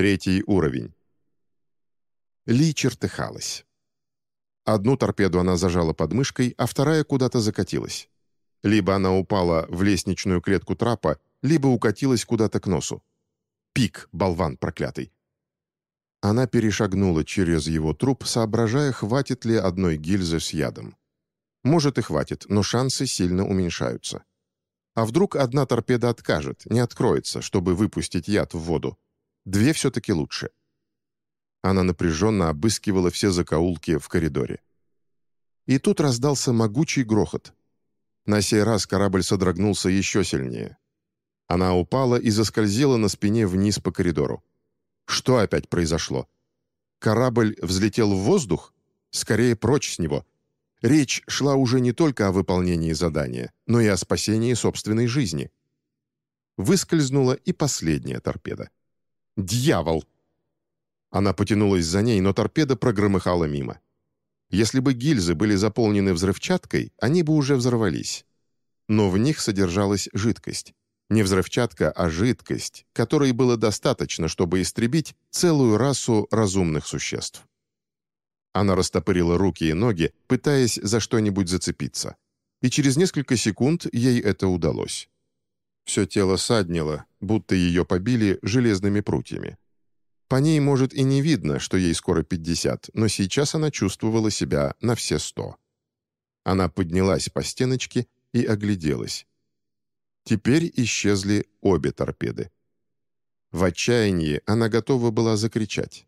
Третий уровень. Ли чертыхалась. Одну торпеду она зажала под мышкой, а вторая куда-то закатилась. Либо она упала в лестничную клетку трапа, либо укатилась куда-то к носу. Пик, болван проклятый. Она перешагнула через его труп, соображая, хватит ли одной гильзы с ядом. Может и хватит, но шансы сильно уменьшаются. А вдруг одна торпеда откажет, не откроется, чтобы выпустить яд в воду? Две все-таки лучше. Она напряженно обыскивала все закоулки в коридоре. И тут раздался могучий грохот. На сей раз корабль содрогнулся еще сильнее. Она упала и заскользила на спине вниз по коридору. Что опять произошло? Корабль взлетел в воздух? Скорее прочь с него. Речь шла уже не только о выполнении задания, но и о спасении собственной жизни. Выскользнула и последняя торпеда. «Дьявол!» Она потянулась за ней, но торпеда прогромыхала мимо. Если бы гильзы были заполнены взрывчаткой, они бы уже взорвались. Но в них содержалась жидкость. Не взрывчатка, а жидкость, которой было достаточно, чтобы истребить целую расу разумных существ. Она растопырила руки и ноги, пытаясь за что-нибудь зацепиться. И через несколько секунд ей это удалось. Все тело саднило, будто ее побили железными прутьями. По ней, может, и не видно, что ей скоро 50, но сейчас она чувствовала себя на все сто. Она поднялась по стеночке и огляделась. Теперь исчезли обе торпеды. В отчаянии она готова была закричать.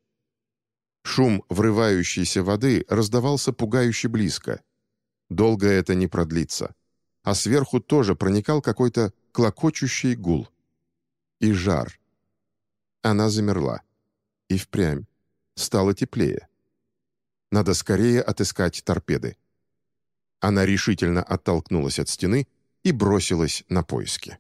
Шум врывающейся воды раздавался пугающе близко. Долго это не продлится. А сверху тоже проникал какой-то клокочущий гул. И жар. Она замерла. И впрямь. Стало теплее. Надо скорее отыскать торпеды. Она решительно оттолкнулась от стены и бросилась на поиски.